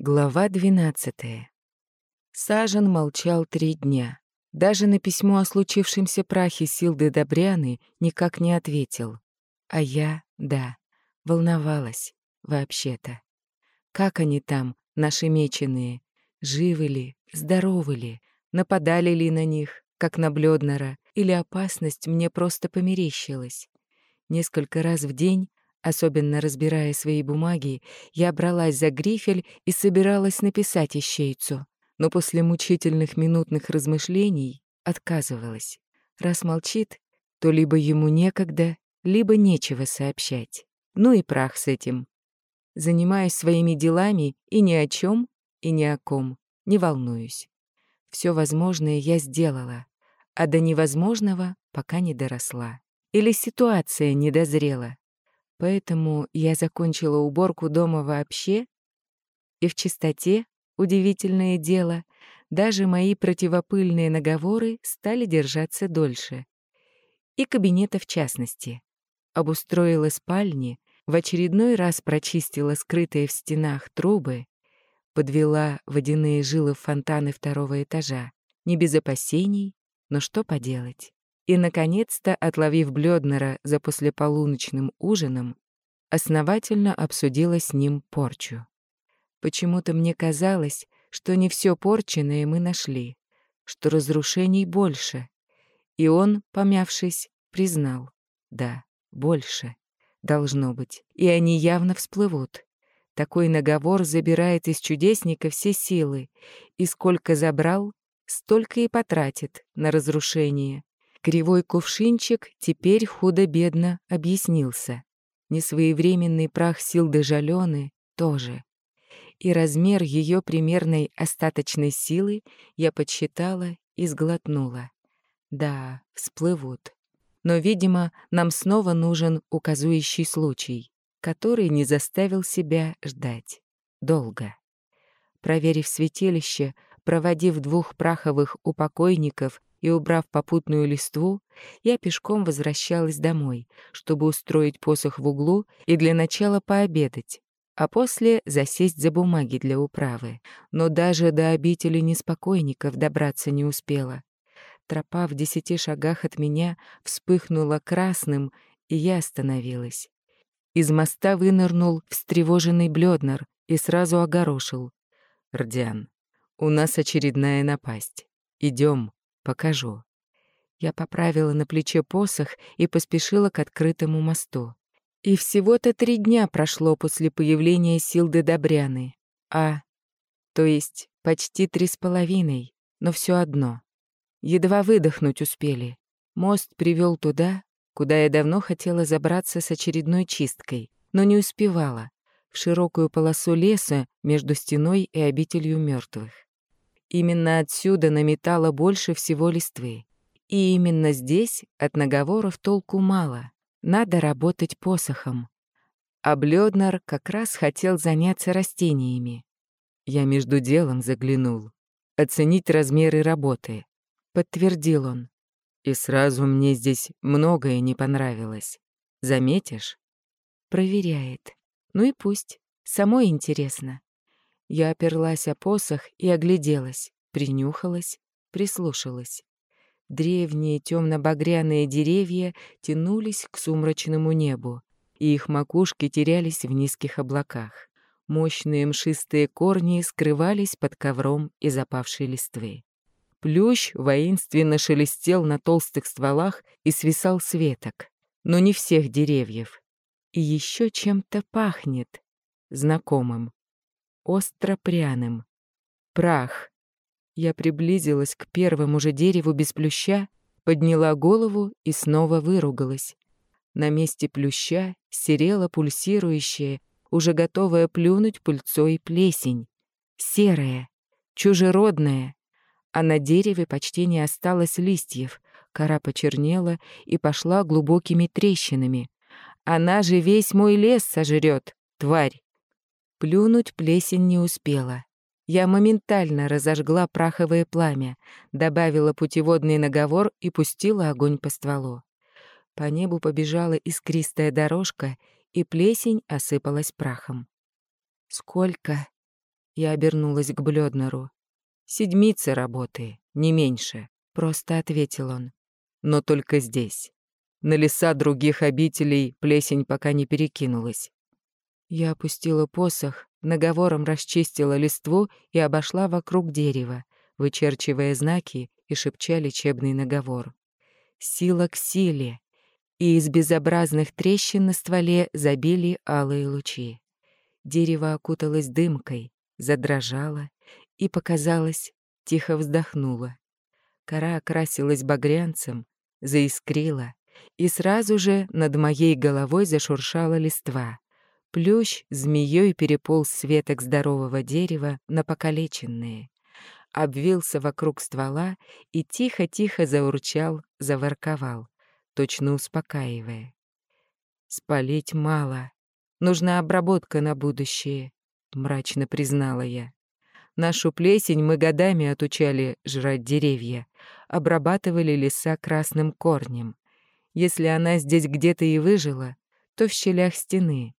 Глава двенадцатая. Сажен молчал три дня. Даже на письмо о случившемся прахе Силды Добряны никак не ответил. А я, да, волновалась, вообще-то. Как они там, наши меченые? Живы ли, здоровы ли? Нападали ли на них, как на Блёднера, или опасность мне просто померещилась? Несколько раз в день Особенно разбирая свои бумаги, я бралась за грифель и собиралась написать ищейцу, но после мучительных минутных размышлений отказывалась. Раз молчит, то либо ему некогда, либо нечего сообщать. Ну и прах с этим. Занимаюсь своими делами и ни о чем, и ни о ком, не волнуюсь. Все возможное я сделала, а до невозможного пока не доросла. Или ситуация не дозрела. Поэтому я закончила уборку дома вообще, и в чистоте, удивительное дело, даже мои противопыльные наговоры стали держаться дольше. И кабинета в частности. Обустроила спальни, в очередной раз прочистила скрытые в стенах трубы, подвела водяные жилы в фонтаны второго этажа. Не без опасений, но что поделать. И, наконец-то, отловив Блёднера за послеполуночным ужином, основательно обсудила с ним порчу. Почему-то мне казалось, что не все порченное мы нашли, что разрушений больше. И он, помявшись, признал. Да, больше. Должно быть. И они явно всплывут. Такой наговор забирает из чудесника все силы, и сколько забрал, столько и потратит на разрушение. Кривой кувшинчик теперь худо-бедно объяснился. Несвоевременный прах сил Дежалены тоже. И размер ее примерной остаточной силы я подсчитала и сглотнула. Да, всплывут. Но, видимо, нам снова нужен указующий случай, который не заставил себя ждать. Долго. Проверив святилище, проводив двух праховых упокойников и, убрав попутную листву, я пешком возвращалась домой, чтобы устроить посох в углу и для начала пообедать, а после засесть за бумаги для управы. Но даже до обители неспокойников добраться не успела. Тропа в десяти шагах от меня вспыхнула красным, и я остановилась. Из моста вынырнул встревоженный Блёднер и сразу огорошил. «Рдиан, у нас очередная напасть. Идем, покажу». Я поправила на плече посох и поспешила к открытому мосту. И всего-то три дня прошло после появления сил Добряны. А, то есть почти три с половиной, но все одно. Едва выдохнуть успели. Мост привел туда, куда я давно хотела забраться с очередной чисткой, но не успевала, в широкую полосу леса между стеной и обителью мертвых. Именно отсюда наметало больше всего листвы. И именно здесь от наговоров толку мало. Надо работать посохом. А Блёднер как раз хотел заняться растениями. Я между делом заглянул. Оценить размеры работы. Подтвердил он. И сразу мне здесь многое не понравилось. Заметишь? Проверяет. Ну и пусть. Самой интересно. Я оперлась о посох и огляделась, принюхалась, прислушалась. Древние темно-багряные деревья тянулись к сумрачному небу, и их макушки терялись в низких облаках. Мощные мшистые корни скрывались под ковром из опавшей листвы. Плющ воинственно шелестел на толстых стволах и свисал с веток, но не всех деревьев. И еще чем-то пахнет знакомым остро-пряным. Прах. Я приблизилась к первому же дереву без плюща, подняла голову и снова выругалась. На месте плюща серела пульсирующая, уже готовая плюнуть пыльцой плесень. Серая, чужеродная. А на дереве почти не осталось листьев, кора почернела и пошла глубокими трещинами. Она же весь мой лес сожрет, тварь. Плюнуть плесень не успела. Я моментально разожгла праховое пламя, добавила путеводный наговор и пустила огонь по стволу. По небу побежала искристая дорожка, и плесень осыпалась прахом. «Сколько?» Я обернулась к Блёднеру. «Седмица работы, не меньше», — просто ответил он. «Но только здесь. На леса других обителей плесень пока не перекинулась». Я опустила посох, наговором расчистила листву и обошла вокруг дерева, вычерчивая знаки и шепча лечебный наговор. Сила к силе, и из безобразных трещин на стволе забили алые лучи. Дерево окуталось дымкой, задрожало и, показалось, тихо вздохнуло. Кора окрасилась багрянцем, заискрила, и сразу же над моей головой зашуршала листва. Плющ змеей переполз с веток здорового дерева на покалеченные. Обвился вокруг ствола и тихо-тихо заурчал, заворковал, точно успокаивая. «Спалить мало. Нужна обработка на будущее», — мрачно признала я. Нашу плесень мы годами отучали жрать деревья, обрабатывали леса красным корнем. Если она здесь где-то и выжила, то в щелях стены,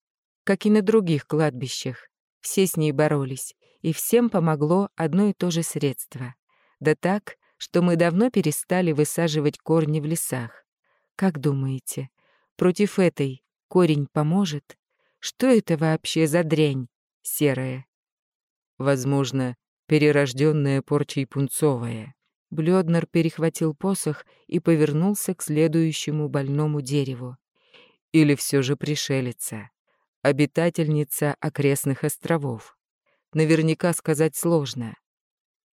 как и на других кладбищах. Все с ней боролись, и всем помогло одно и то же средство. Да так, что мы давно перестали высаживать корни в лесах. Как думаете, против этой корень поможет? Что это вообще за дрянь серая? Возможно, перерожденная порчей пунцовая. Блёднер перехватил посох и повернулся к следующему больному дереву. Или все же пришелица, обитательница окрестных островов. Наверняка сказать сложно.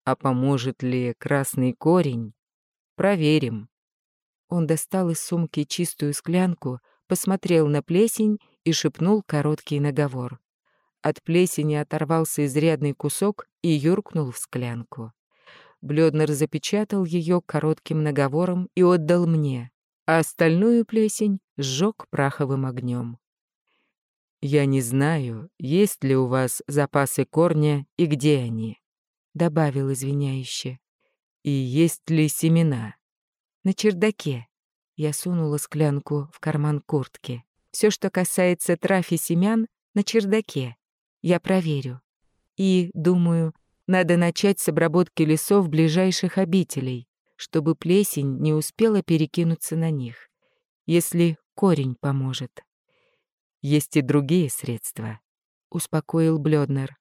А поможет ли красный корень? Проверим. Он достал из сумки чистую склянку, посмотрел на плесень и шепнул короткий наговор. От плесени оторвался изрядный кусок и юркнул в склянку. Блёднер запечатал ее коротким наговором и отдал мне, а остальную плесень сжег праховым огнем. «Я не знаю, есть ли у вас запасы корня и где они», — добавил извиняюще. «И есть ли семена?» «На чердаке». Я сунула склянку в карман куртки. Все, что касается трав и семян, на чердаке. Я проверю. И, думаю, надо начать с обработки лесов ближайших обителей, чтобы плесень не успела перекинуться на них, если корень поможет. Есть и другие средства, — успокоил Блёднер.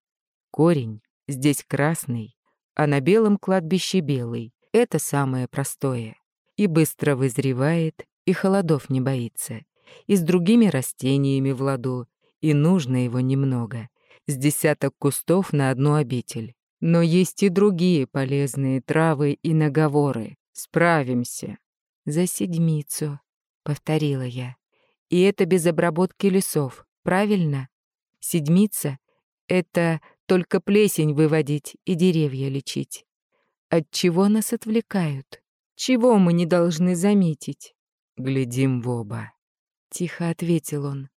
Корень здесь красный, а на белом кладбище белый. Это самое простое. И быстро вызревает, и холодов не боится. И с другими растениями в ладу, и нужно его немного. С десяток кустов на одну обитель. Но есть и другие полезные травы и наговоры. Справимся. За седмицу, — повторила я. И это без обработки лесов, правильно? Седмица — это только плесень выводить и деревья лечить. От чего нас отвлекают? Чего мы не должны заметить? Глядим в оба. Тихо ответил он.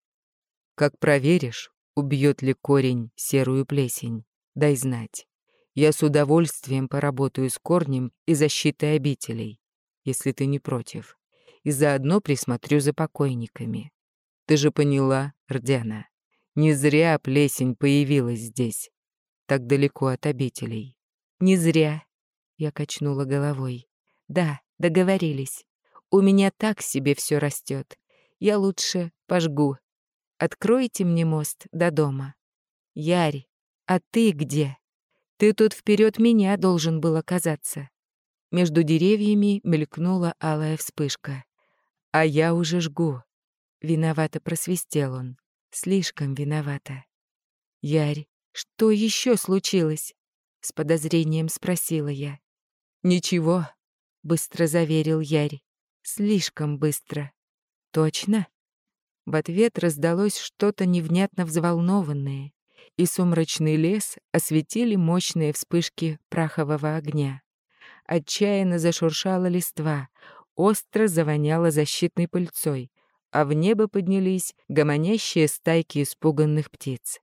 Как проверишь, убьет ли корень серую плесень, дай знать. Я с удовольствием поработаю с корнем и защитой обителей, если ты не против и заодно присмотрю за покойниками. Ты же поняла, Рдяна, не зря плесень появилась здесь, так далеко от обителей. Не зря, я качнула головой. Да, договорились. У меня так себе все растет. Я лучше пожгу. Откройте мне мост до дома. Ярь, а ты где? Ты тут вперед меня должен был оказаться. Между деревьями мелькнула алая вспышка. А я уже жгу. Виновато просвистел он. Слишком виновата. Ярь, что еще случилось? С подозрением спросила я. Ничего, быстро заверил Ярь. Слишком быстро. Точно? В ответ раздалось что-то невнятно взволнованное, и сумрачный лес осветили мощные вспышки прахового огня. Отчаянно зашуршала листва, остро завоняло защитной пыльцой, а в небо поднялись гомонящие стайки испуганных птиц.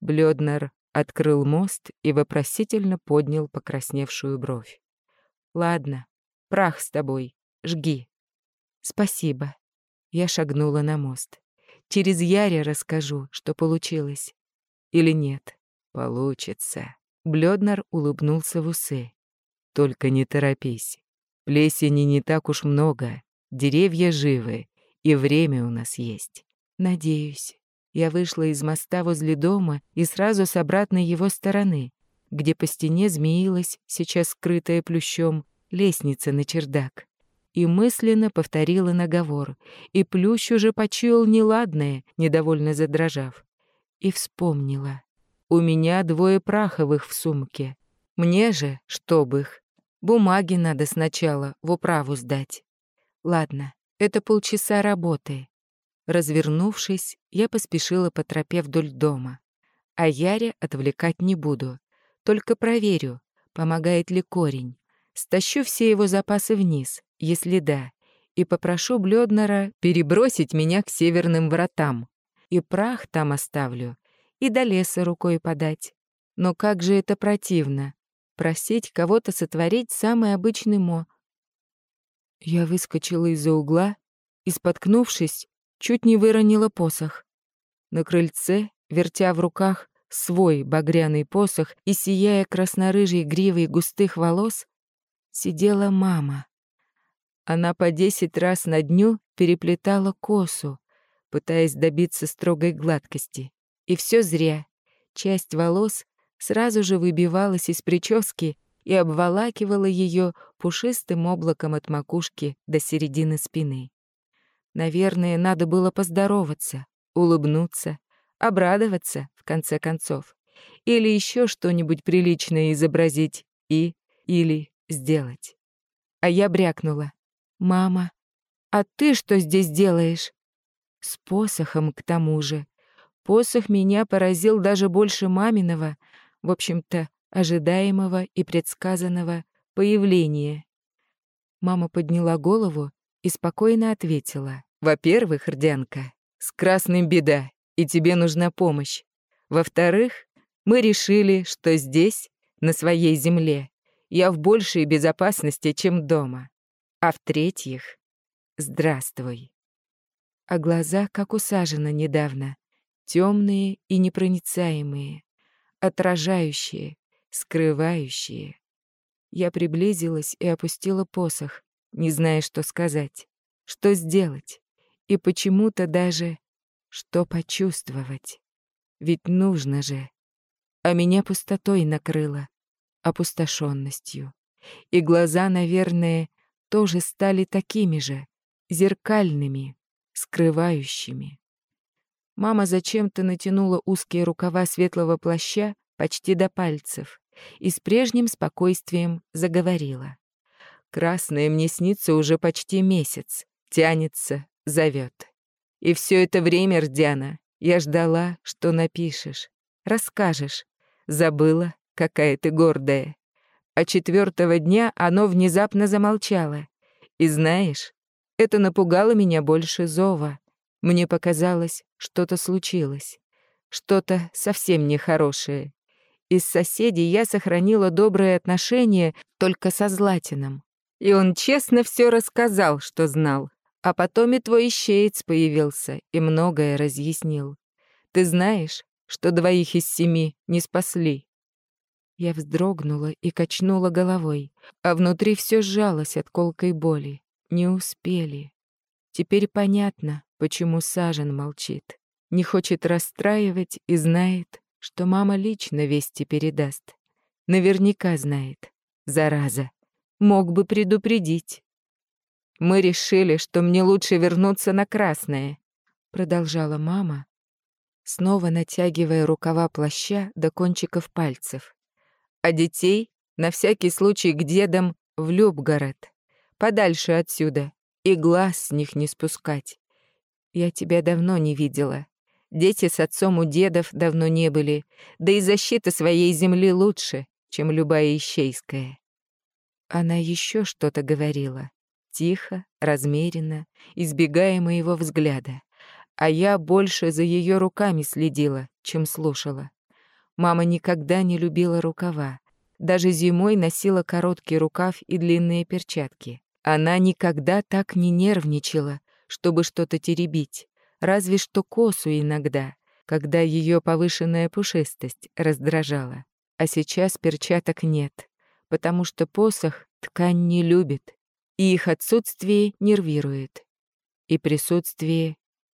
Блёднер открыл мост и вопросительно поднял покрасневшую бровь. «Ладно, прах с тобой, жги». «Спасибо». Я шагнула на мост. «Через Яре расскажу, что получилось. Или нет?» «Получится», Блёднер улыбнулся в усы. «Только не торопись. Плесени не так уж много, деревья живы, и время у нас есть. Надеюсь». Я вышла из моста возле дома и сразу с обратной его стороны, где по стене змеилась, сейчас скрытая плющом, лестница на чердак. И мысленно повторила наговор, и плющ уже почуял неладное, недовольно задрожав. И вспомнила. У меня двое праховых в сумке. Мне же, чтоб их, бумаги надо сначала в управу сдать. Ладно, это полчаса работы. Развернувшись, я поспешила по тропе вдоль дома. А Яре отвлекать не буду. Только проверю, помогает ли корень. Стащу все его запасы вниз, если да, и попрошу Блёднера перебросить меня к северным вратам. И прах там оставлю, и до леса рукой подать. Но как же это противно — просить кого-то сотворить самый обычный мо. Я выскочила из-за угла и, споткнувшись, чуть не выронила посох. На крыльце, вертя в руках свой багряный посох и сияя краснорыжей гривой густых волос, сидела мама. Она по десять раз на дню переплетала косу, пытаясь добиться строгой гладкости. И все зря. Часть волос сразу же выбивалась из прически и обволакивала ее пушистым облаком от макушки до середины спины. Наверное, надо было поздороваться, улыбнуться, обрадоваться, в конце концов. Или еще что-нибудь приличное изобразить и или сделать. А я брякнула. «Мама, а ты что здесь делаешь?» С посохом, к тому же. Посох меня поразил даже больше маминого, в общем-то, ожидаемого и предсказанного появления. Мама подняла голову и спокойно ответила. «Во-первых, Рдянка, с красным беда, и тебе нужна помощь. Во-вторых, мы решили, что здесь, на своей земле, я в большей безопасности, чем дома. А в-третьих, здравствуй». А глаза, как усажены недавно, темные и непроницаемые, отражающие, скрывающие. Я приблизилась и опустила посох, не зная, что сказать, что сделать, и почему-то даже что почувствовать. Ведь нужно же. А меня пустотой накрыло, опустошенностью. И глаза, наверное, тоже стали такими же, зеркальными, скрывающими. Мама зачем-то натянула узкие рукава светлого плаща почти до пальцев и с прежним спокойствием заговорила. «Красное мне снится уже почти месяц, тянется, зовет. И все это время, Рдяна, я ждала, что напишешь, расскажешь. Забыла, какая ты гордая. А четвертого дня оно внезапно замолчало. И знаешь, это напугало меня больше зова. Мне показалось, что-то случилось. Что-то совсем нехорошее. Из соседей я сохранила добрые отношения только со Златином. И он честно все рассказал, что знал. А потом и твой ищеец появился и многое разъяснил. Ты знаешь, что двоих из семи не спасли?» Я вздрогнула и качнула головой, а внутри все сжалось от колкой боли. Не успели. Теперь понятно, почему Сажен молчит. Не хочет расстраивать и знает, что мама лично вести передаст. Наверняка знает. Зараза. Мог бы предупредить. Мы решили, что мне лучше вернуться на красное, продолжала мама, снова натягивая рукава плаща до кончиков пальцев. А детей на всякий случай к дедам в Любгород, подальше отсюда, и глаз с них не спускать. Я тебя давно не видела. Дети с отцом у дедов давно не были, да и защита своей земли лучше, чем любая ищейская. Она еще что-то говорила, тихо, размеренно, избегая моего взгляда. А я больше за ее руками следила, чем слушала. Мама никогда не любила рукава. Даже зимой носила короткий рукав и длинные перчатки. Она никогда так не нервничала, чтобы что-то теребить, разве что косу иногда, когда ее повышенная пушистость раздражала. А сейчас перчаток нет, потому что посох ткань не любит, и их отсутствие нервирует. И присутствие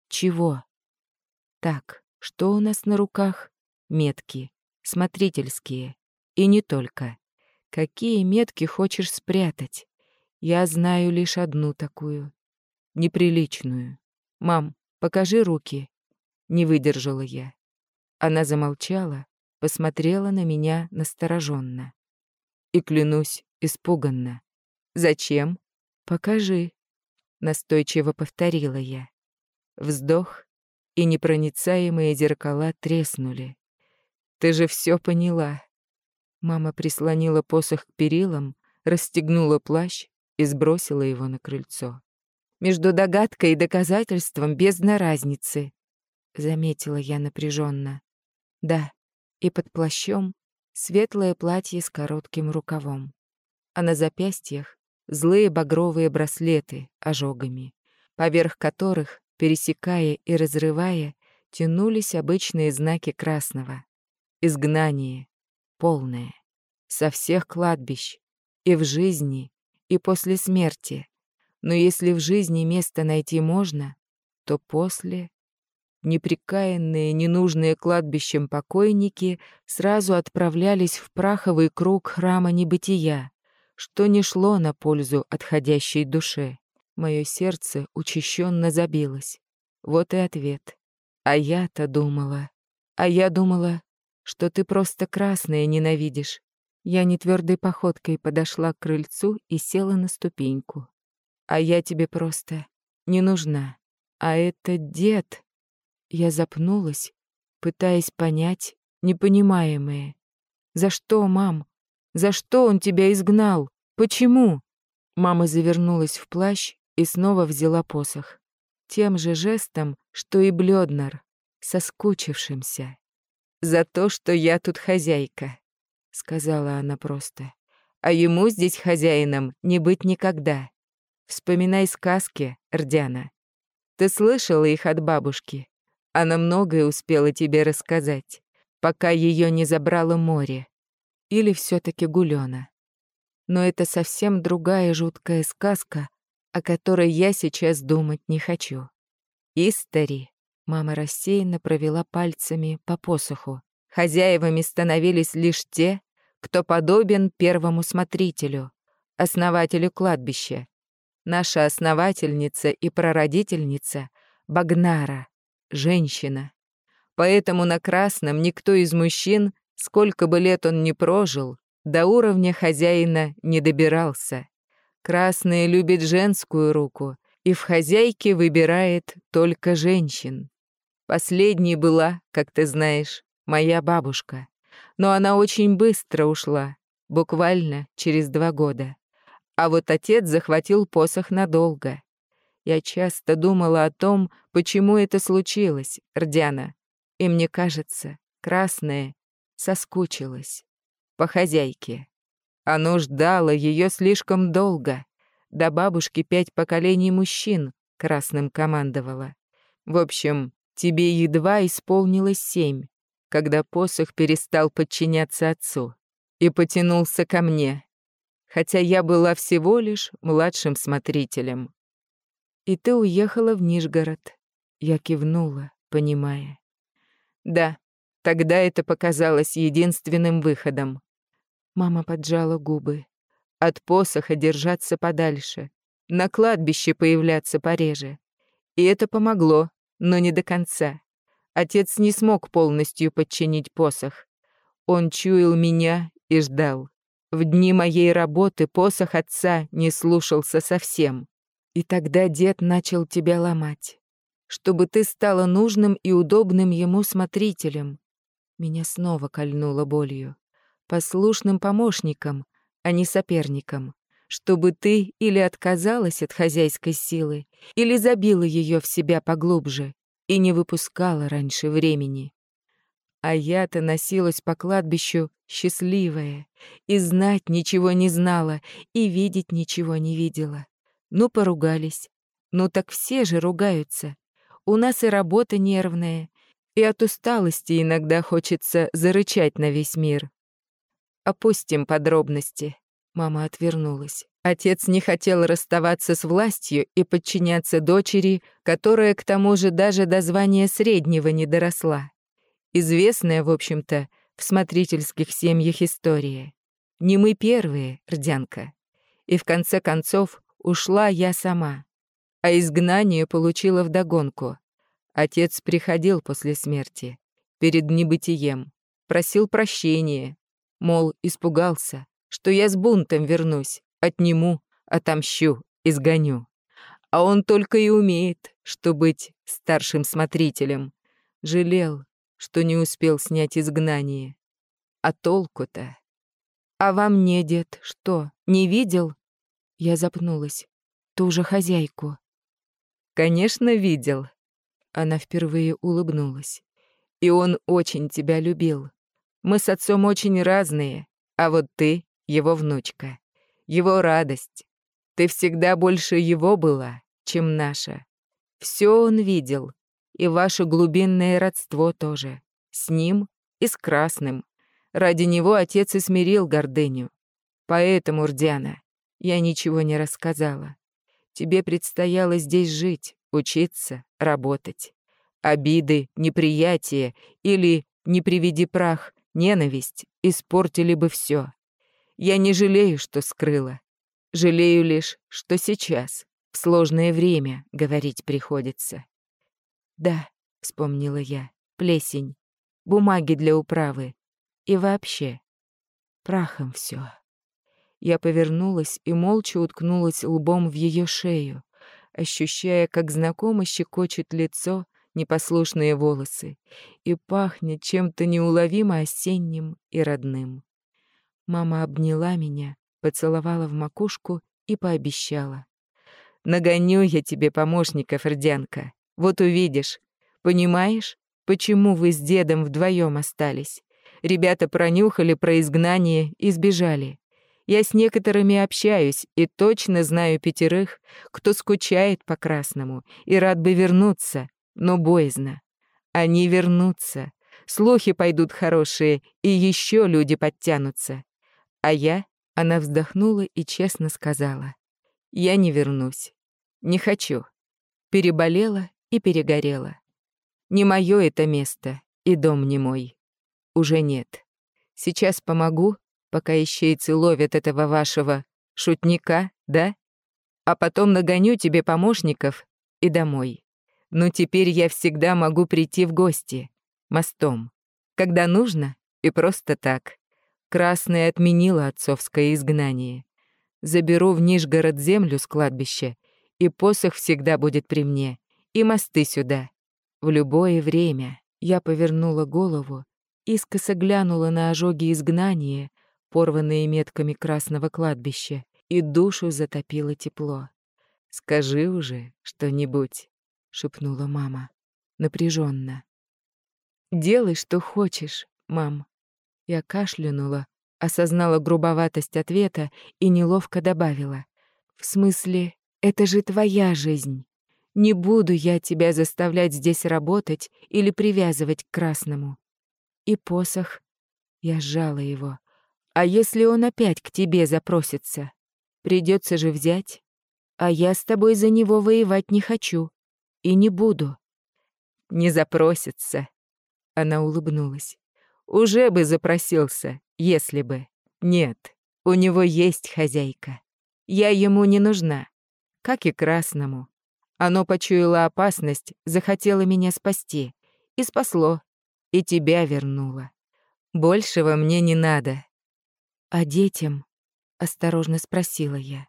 чего? Так, что у нас на руках? Метки, смотрительские. И не только. Какие метки хочешь спрятать? Я знаю лишь одну такую. Неприличную. Мам, покажи руки. Не выдержала я. Она замолчала, посмотрела на меня настороженно. И, клянусь, испуганно. «Зачем?» «Покажи», — настойчиво повторила я. Вздох, и непроницаемые зеркала треснули. «Ты же все поняла». Мама прислонила посох к перилам, расстегнула плащ и сбросила его на крыльцо. «Между догадкой и доказательством бездна разницы», — заметила я напряженно. «Да, и под плащом светлое платье с коротким рукавом, а на запястьях злые багровые браслеты ожогами, поверх которых, пересекая и разрывая, тянулись обычные знаки красного. Изгнание, полное, со всех кладбищ, и в жизни, и после смерти. Но если в жизни место найти можно, то после неприкаянные, ненужные кладбищем покойники сразу отправлялись в праховый круг храма небытия, что не шло на пользу отходящей душе. Мое сердце учащенно забилось. Вот и ответ. А я-то думала... А я думала, что ты просто красное ненавидишь. Я нетвердой походкой подошла к крыльцу и села на ступеньку. А я тебе просто не нужна. А это дед... Я запнулась, пытаясь понять непонимаемое. «За что, мам? За что он тебя изгнал? Почему?» Мама завернулась в плащ и снова взяла посох. Тем же жестом, что и Блёднер, соскучившимся. «За то, что я тут хозяйка», — сказала она просто. «А ему здесь хозяином не быть никогда. Вспоминай сказки, Рдяна. Ты слышала их от бабушки? Она многое успела тебе рассказать, пока ее не забрало море. Или все таки Гулёна. Но это совсем другая жуткая сказка, о которой я сейчас думать не хочу. Истори. Мама рассеянно провела пальцами по посоху. Хозяевами становились лишь те, кто подобен первому смотрителю, основателю кладбища. Наша основательница и прародительница — Багнара, женщина. Поэтому на красном никто из мужчин, сколько бы лет он ни прожил, до уровня хозяина не добирался. Красный любит женскую руку и в хозяйке выбирает только женщин. Последней была, как ты знаешь, моя бабушка. Но она очень быстро ушла, буквально через два года. А вот отец захватил посох надолго. Я часто думала о том, почему это случилось, Рдяна. И мне кажется, красная соскучилась. По хозяйке. Оно ждало ее слишком долго. До бабушки пять поколений мужчин красным командовала. В общем, тебе едва исполнилось семь, когда посох перестал подчиняться отцу и потянулся ко мне, хотя я была всего лишь младшим смотрителем. И ты уехала в Нижгород. Я кивнула, понимая. Да, тогда это показалось единственным выходом. Мама поджала губы. От посоха держаться подальше. На кладбище появляться пореже. И это помогло, но не до конца. Отец не смог полностью подчинить посох. Он чуял меня и ждал. В дни моей работы посох отца не слушался совсем. И тогда дед начал тебя ломать, чтобы ты стала нужным и удобным ему смотрителем. Меня снова кольнуло болью. Послушным помощником, а не соперником. Чтобы ты или отказалась от хозяйской силы, или забила ее в себя поглубже и не выпускала раньше времени. А я-то носилась по кладбищу счастливая, и знать ничего не знала, и видеть ничего не видела. Ну, поругались. Ну, так все же ругаются. У нас и работа нервная, и от усталости иногда хочется зарычать на весь мир. опустим подробности. Мама отвернулась. Отец не хотел расставаться с властью и подчиняться дочери, которая к тому же даже до звания среднего не доросла. Известная, в общем-то, в смотрительских семьях история. Не мы первые, Рдянка. И в конце концов ушла я сама. А изгнание получила вдогонку. Отец приходил после смерти, перед небытием, просил прощения, мол, испугался, что я с бунтом вернусь, отниму, отомщу, изгоню. А он только и умеет, что быть старшим смотрителем. Жалел, что не успел снять изгнание. А толку-то? А во мне, дед, что, не видел? Я запнулась. Ту же хозяйку. Конечно, видел. Она впервые улыбнулась. И он очень тебя любил. Мы с отцом очень разные, а вот ты — его внучка его радость. Ты всегда больше его была, чем наша. Все он видел, и ваше глубинное родство тоже. С ним и с Красным. Ради него отец и смирил гордыню. Поэтому, Рдяна, я ничего не рассказала. Тебе предстояло здесь жить, учиться, работать. Обиды, неприятие или, не приведи прах, ненависть испортили бы все. Я не жалею, что скрыла. Жалею лишь, что сейчас, в сложное время, говорить приходится. Да, вспомнила я, плесень, бумаги для управы. И вообще, прахом все. Я повернулась и молча уткнулась лбом в ее шею, ощущая, как знакомо щекочет лицо, непослушные волосы, и пахнет чем-то неуловимо осенним и родным. Мама обняла меня, поцеловала в макушку и пообещала. «Нагоню я тебе помощников, Рдянка. Вот увидишь. Понимаешь, почему вы с дедом вдвоем остались? Ребята пронюхали про изгнание и сбежали. Я с некоторыми общаюсь и точно знаю пятерых, кто скучает по красному и рад бы вернуться, но боязно. Они вернутся. Слухи пойдут хорошие, и еще люди подтянутся. А я, она вздохнула и честно сказала, я не вернусь. Не хочу. Переболела и перегорела. Не мое это место, и дом не мой. Уже нет. Сейчас помогу, пока ищейцы ловят этого вашего шутника, да? А потом нагоню тебе помощников и домой. Но теперь я всегда могу прийти в гости. Мостом. Когда нужно и просто так. Красная отменила отцовское изгнание. Заберу в Нижгород землю с кладбища, и посох всегда будет при мне, и мосты сюда. В любое время я повернула голову, искоса глянула на ожоги изгнания, порванные метками красного кладбища, и душу затопило тепло. «Скажи уже что-нибудь», — шепнула мама, напряженно. «Делай, что хочешь, мам», я кашлянула, осознала грубоватость ответа и неловко добавила. «В смысле, это же твоя жизнь. Не буду я тебя заставлять здесь работать или привязывать к красному». И посох. Я сжала его. «А если он опять к тебе запросится? Придется же взять. А я с тобой за него воевать не хочу. И не буду». «Не запросится», — она улыбнулась. Уже бы запросился, если бы. Нет, у него есть хозяйка. Я ему не нужна, как и красному. Оно почуяло опасность, захотело меня спасти. И спасло. И тебя вернуло. Большего мне не надо. А детям? Осторожно спросила я.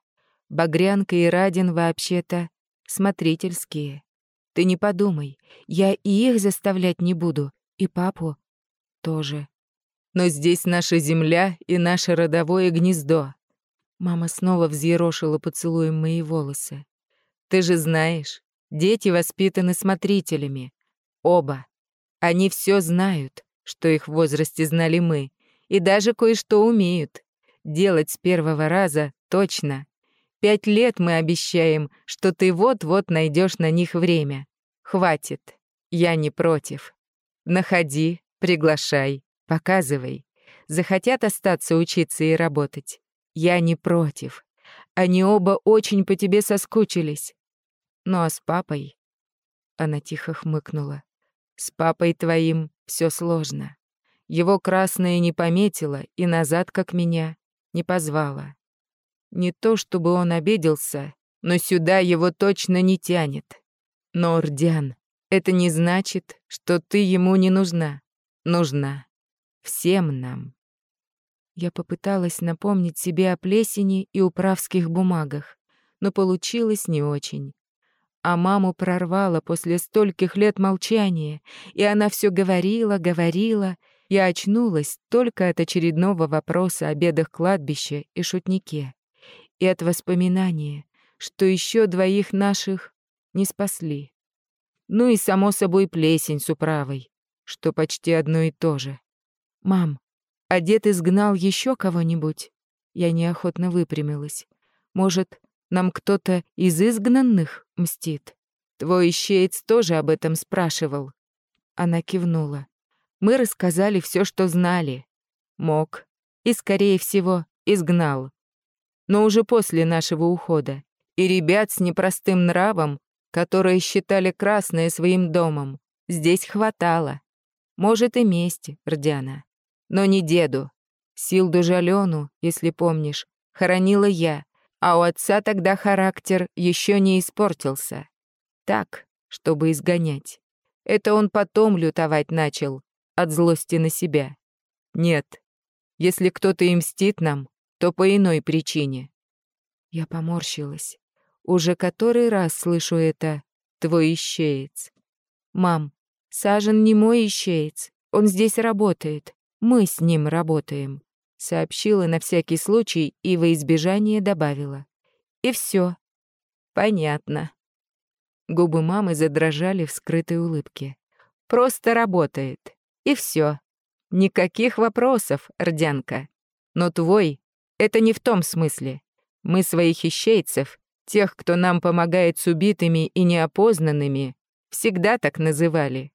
Багрянка и Радин вообще-то смотрительские. Ты не подумай, я и их заставлять не буду, и папу, тоже. Но здесь наша земля и наше родовое гнездо. Мама снова взъерошила поцелуем мои волосы. Ты же знаешь, дети воспитаны смотрителями. Оба. Они все знают, что их в возрасте знали мы, и даже кое-что умеют. Делать с первого раза точно. Пять лет мы обещаем, что ты вот-вот найдешь на них время. Хватит. Я не против. Находи, Приглашай, показывай. захотят остаться учиться и работать. Я не против. Они оба очень по тебе соскучились. Ну а с папой...» Она тихо хмыкнула. «С папой твоим все сложно. Его красное не пометила и назад, как меня, не позвала. Не то чтобы он обиделся, но сюда его точно не тянет. Но, Ордян, это не значит, что ты ему не нужна. Нужна. Всем нам. Я попыталась напомнить себе о плесени и управских бумагах, но получилось не очень. А маму прорвало после стольких лет молчания, и она все говорила, говорила. Я очнулась только от очередного вопроса о бедах кладбища и шутнике, и от воспоминания, что еще двоих наших не спасли. Ну и, само собой, плесень с управой, что почти одно и то же. «Мам, а дед изгнал еще кого-нибудь?» Я неохотно выпрямилась. «Может, нам кто-то из изгнанных мстит. Твой ищеец тоже об этом спрашивал». Она кивнула. Мы рассказали все, что знали. Мог. И, скорее всего, изгнал. Но уже после нашего ухода. И ребят с непростым нравом, которые считали Красное своим домом, здесь хватало. Может, и месть, Рдяна. Но не деду. Силду Жалену, если помнишь, хоронила я, а у отца тогда характер еще не испортился. Так, чтобы изгонять. Это он потом лютовать начал, от злости на себя. Нет, если кто-то и мстит нам, то по иной причине. Я поморщилась. Уже который раз слышу это «твой ищеец». «Мам, Сажен не мой ищеец, он здесь работает, мы с ним работаем сообщила на всякий случай и во избежание добавила. И все. Понятно. Губы мамы задрожали в скрытой улыбке. Просто работает. И все. Никаких вопросов, Рдянка. Но твой — это не в том смысле. Мы своих ищейцев, тех, кто нам помогает с убитыми и неопознанными, всегда так называли.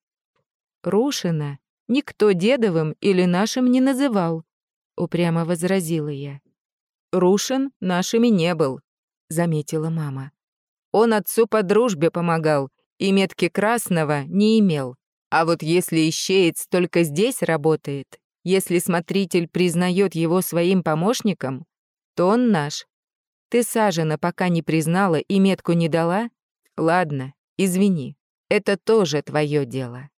Рушина никто дедовым или нашим не называл, упрямо возразила я. Рушин нашими не был, заметила мама. Он отцу по дружбе помогал и метки красного не имел. А вот если ищеец только здесь работает, если смотритель признает его своим помощником, то он наш. Ты Сажена пока не признала и метку не дала? Ладно, извини, это тоже твое дело.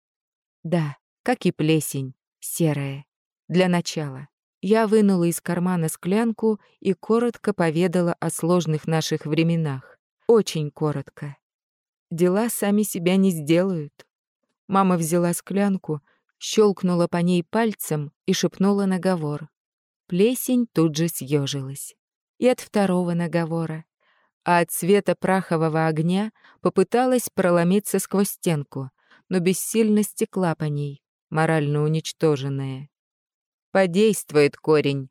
Да, как и плесень, серая. Для начала. Я вынула из кармана склянку и коротко поведала о сложных наших временах. Очень коротко. Дела сами себя не сделают. Мама взяла склянку, щелкнула по ней пальцем и шепнула наговор. Плесень тут же съежилась. И от второго наговора. А от света прахового огня попыталась проломиться сквозь стенку, но бессильно стекла по ней, морально уничтоженная. Подействует корень.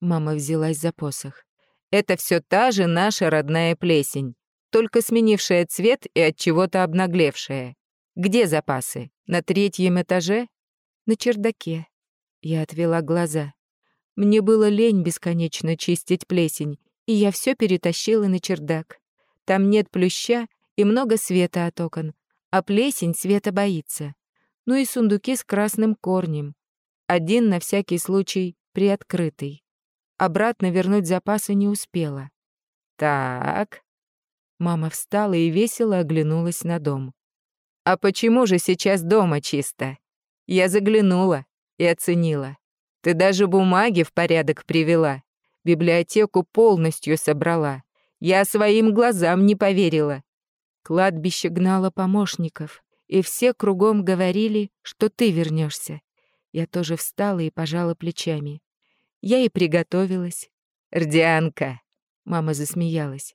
Мама взялась за посох. Это все та же наша родная плесень, только сменившая цвет и от чего-то обнаглевшая. Где запасы? На третьем этаже? На чердаке. Я отвела глаза. Мне было лень бесконечно чистить плесень, и я все перетащила на чердак. Там нет плюща и много света от окон, а плесень света боится. Ну и сундуки с красным корнем. Один на всякий случай приоткрытый. Обратно вернуть запасы не успела. «Так...» Мама встала и весело оглянулась на дом. «А почему же сейчас дома чисто? Я заглянула и оценила. Ты даже бумаги в порядок привела. Библиотеку полностью собрала. Я своим глазам не поверила. Кладбище гнало помощников, и все кругом говорили, что ты вернешься. Я тоже встала и пожала плечами. Я и приготовилась. «Рдианка!» — мама засмеялась.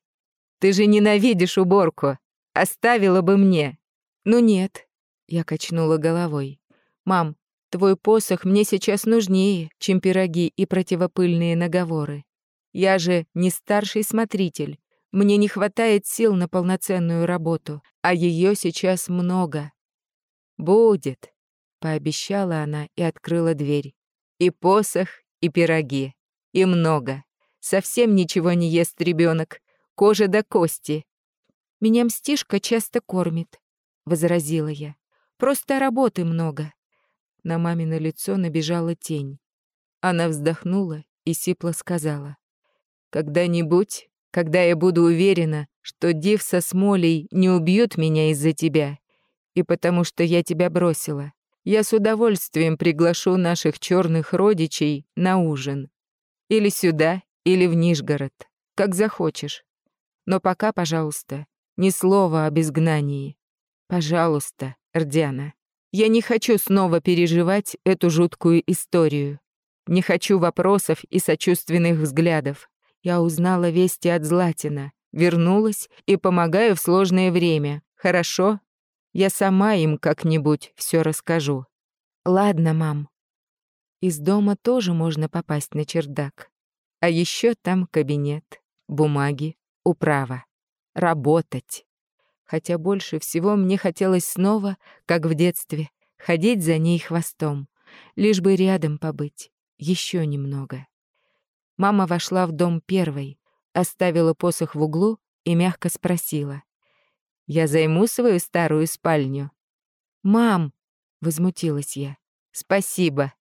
«Ты же ненавидишь уборку! Оставила бы мне!» «Ну нет!» — я качнула головой. «Мам, твой посох мне сейчас нужнее, чем пироги и противопыльные наговоры. Я же не старший смотритель. Мне не хватает сил на полноценную работу, а ее сейчас много. Будет, пообещала она и открыла дверь. И посох, и пироги. И много. Совсем ничего не ест ребенок. Кожа до кости. Меня мстишка часто кормит, — возразила я. Просто работы много. На мамино лицо набежала тень. Она вздохнула и сипло сказала. «Когда-нибудь, когда я буду уверена, что Див со Смолей не убьют меня из-за тебя, и потому что я тебя бросила, я с удовольствием приглашу наших черных родичей на ужин. Или сюда, или в Нижгород, как захочешь. Но пока, пожалуйста, ни слова об изгнании. Пожалуйста, Рдяна. Я не хочу снова переживать эту жуткую историю. Не хочу вопросов и сочувственных взглядов. Я узнала вести от Златина, вернулась и помогаю в сложное время. Хорошо? Я сама им как-нибудь все расскажу. Ладно, мам. Из дома тоже можно попасть на чердак. А еще там кабинет, бумаги, управа. Работать. Хотя больше всего мне хотелось снова, как в детстве, ходить за ней хвостом, лишь бы рядом побыть еще немного. Мама вошла в дом первой, оставила посох в углу и мягко спросила. «Я займу свою старую спальню?» «Мам!» — возмутилась я. «Спасибо!»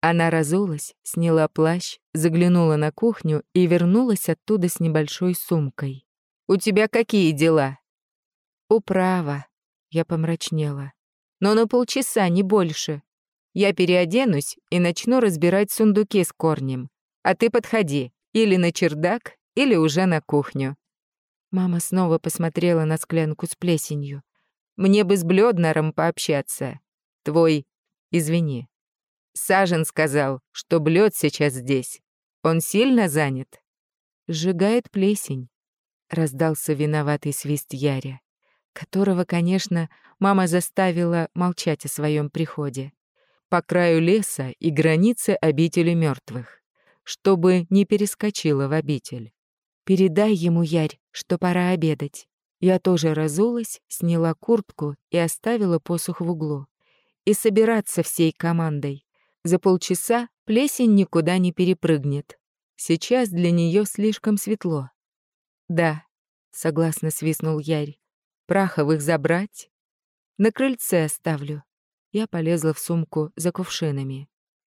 Она разулась, сняла плащ, заглянула на кухню и вернулась оттуда с небольшой сумкой. «У тебя какие дела?» «Управа», — я помрачнела. «Но на полчаса, не больше. Я переоденусь и начну разбирать сундуки с корнем. А ты подходи, или на чердак, или уже на кухню». Мама снова посмотрела на склянку с плесенью. «Мне бы с Блёднером пообщаться. Твой... Извини. Сажен сказал, что Блёд сейчас здесь. Он сильно занят?» «Сжигает плесень», — раздался виноватый свист Яря, которого, конечно, мама заставила молчать о своем приходе по краю леса и границе обители мертвых, чтобы не перескочила в обитель. Передай ему, Ярь, что пора обедать. Я тоже разулась, сняла куртку и оставила посух в углу. И собираться всей командой. За полчаса плесень никуда не перепрыгнет. Сейчас для нее слишком светло. Да, согласно свистнул Ярь. Праховых забрать? На крыльце оставлю я полезла в сумку за кувшинами.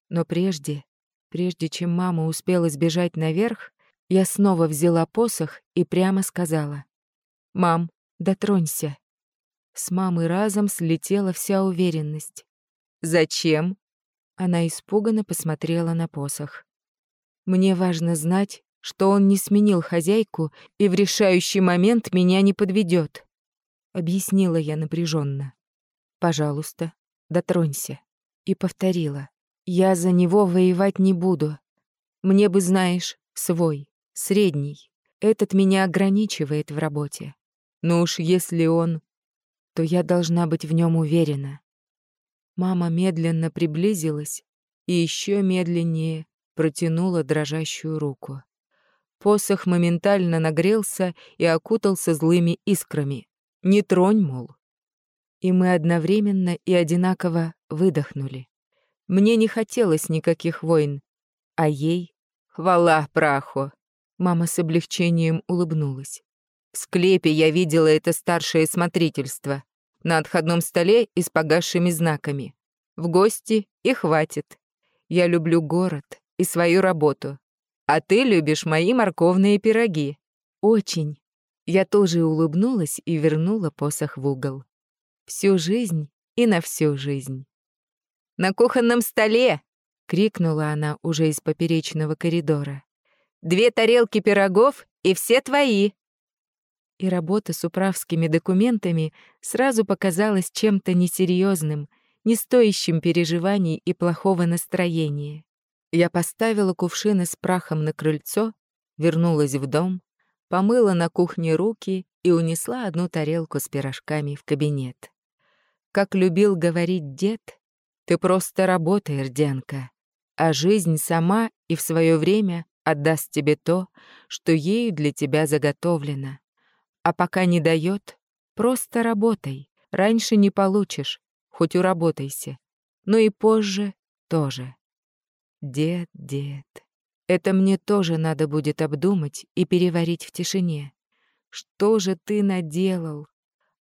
Но прежде, прежде чем мама успела сбежать наверх, я снова взяла посох и прямо сказала. «Мам, дотронься». С мамы разом слетела вся уверенность. «Зачем?» Она испуганно посмотрела на посох. «Мне важно знать, что он не сменил хозяйку и в решающий момент меня не подведет», — объяснила я напряженно. «Пожалуйста, дотронься. И повторила. Я за него воевать не буду. Мне бы, знаешь, свой, средний. Этот меня ограничивает в работе. Но уж если он, то я должна быть в нем уверена. Мама медленно приблизилась и еще медленнее протянула дрожащую руку. Посох моментально нагрелся и окутался злыми искрами. «Не тронь, мол, и мы одновременно и одинаково выдохнули. Мне не хотелось никаких войн, а ей — хвала праху. Мама с облегчением улыбнулась. В склепе я видела это старшее смотрительство. На отходном столе и с погасшими знаками. В гости и хватит. Я люблю город и свою работу. А ты любишь мои морковные пироги. Очень. Я тоже улыбнулась и вернула посох в угол. Всю жизнь и на всю жизнь. «На кухонном столе!» — крикнула она уже из поперечного коридора. «Две тарелки пирогов и все твои!» И работа с управскими документами сразу показалась чем-то несерьезным, не стоящим переживаний и плохого настроения. Я поставила кувшины с прахом на крыльцо, вернулась в дом, помыла на кухне руки и унесла одну тарелку с пирожками в кабинет. Как любил говорить дед, ты просто работай, Рдянка, а жизнь сама и в свое время отдаст тебе то, что ею для тебя заготовлено. А пока не дает, просто работай. Раньше не получишь, хоть уработайся. Но и позже тоже. дед, дед. Это мне тоже надо будет обдумать и переварить в тишине. Что же ты наделал?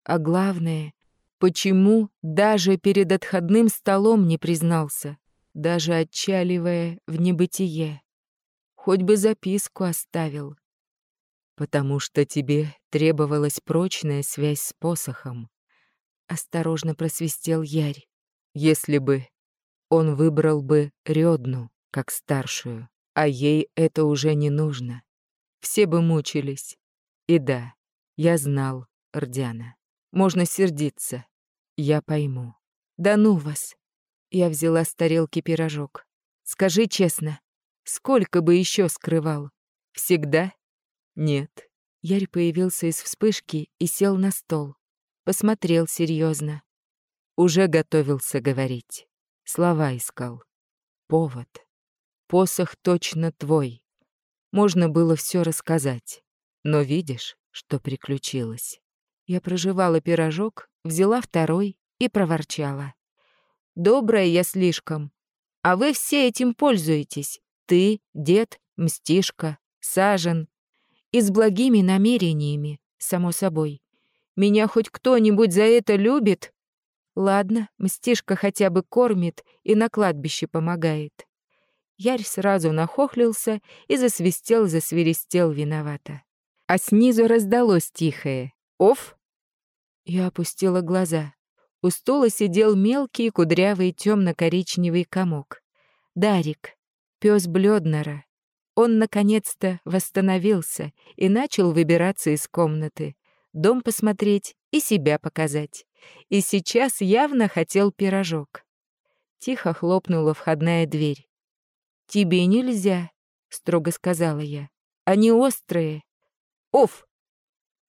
А главное, почему даже перед отходным столом не признался, даже отчаливая в небытие? Хоть бы записку оставил. Потому что тебе требовалась прочная связь с посохом. Осторожно просвистел Ярь. Если бы он выбрал бы Рёдну как старшую, а ей это уже не нужно. Все бы мучились. И да, я знал Рдяна. Можно сердиться. Я пойму. Да ну вас. Я взяла с тарелки пирожок. Скажи честно, сколько бы еще скрывал? Всегда? Нет. Ярь появился из вспышки и сел на стол. Посмотрел серьезно. Уже готовился говорить. Слова искал. Повод. Посох точно твой. Можно было все рассказать. Но видишь, что приключилось. Я проживала пирожок, взяла второй и проворчала. «Добрая я слишком. А вы все этим пользуетесь. Ты, дед, мстишка, сажен. И с благими намерениями, само собой. Меня хоть кто-нибудь за это любит? Ладно, мстишка хотя бы кормит и на кладбище помогает. Ярь сразу нахохлился и засвистел-засвиристел виновато. А снизу раздалось тихое «Оф!». Я опустила глаза. У стула сидел мелкий кудрявый темно-коричневый комок. Дарик, пес Блёднера. Он наконец-то восстановился и начал выбираться из комнаты, дом посмотреть и себя показать. И сейчас явно хотел пирожок. Тихо хлопнула входная дверь. «Тебе нельзя», — строго сказала я. «Они острые». «Оф!»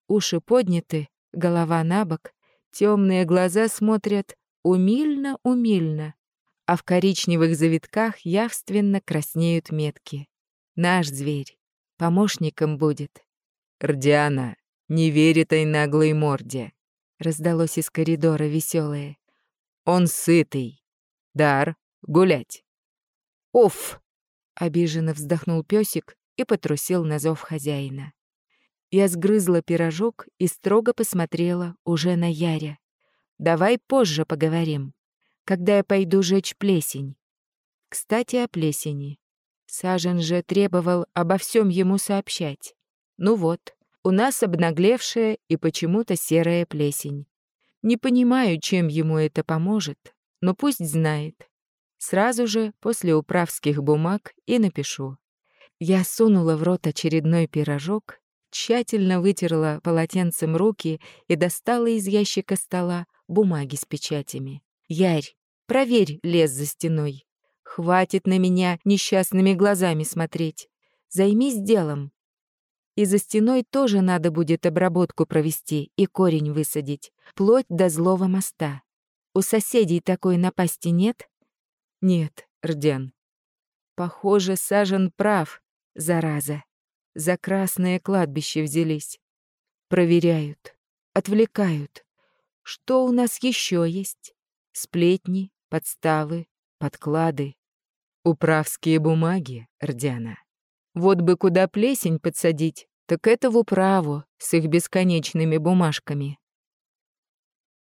Уши подняты, голова на бок, темные глаза смотрят умильно-умильно, а в коричневых завитках явственно краснеют метки. Наш зверь. Помощником будет. «Рдиана, не верь этой наглой морде!» Раздалось из коридора веселое. «Он сытый. Дар, гулять!» «Оф!» — обиженно вздохнул песик и потрусил на зов хозяина. Я сгрызла пирожок и строго посмотрела уже на Яря. «Давай позже поговорим, когда я пойду жечь плесень. Кстати, о плесени. Сажен же требовал обо всем ему сообщать. Ну вот, у нас обнаглевшая и почему-то серая плесень. Не понимаю, чем ему это поможет, но пусть знает. Сразу же после управских бумаг и напишу. Я сунула в рот очередной пирожок, тщательно вытерла полотенцем руки и достала из ящика стола бумаги с печатями. «Ярь, проверь лес за стеной. Хватит на меня несчастными глазами смотреть. Займись делом. И за стеной тоже надо будет обработку провести и корень высадить, вплоть до злого моста. У соседей такой напасти нет? Нет, Рден. Похоже, Сажен прав, зараза. За красное кладбище взялись. Проверяют, отвлекают. Что у нас еще есть? Сплетни, подставы, подклады. Управские бумаги, Рдяна. Вот бы куда плесень подсадить, так это в управу с их бесконечными бумажками.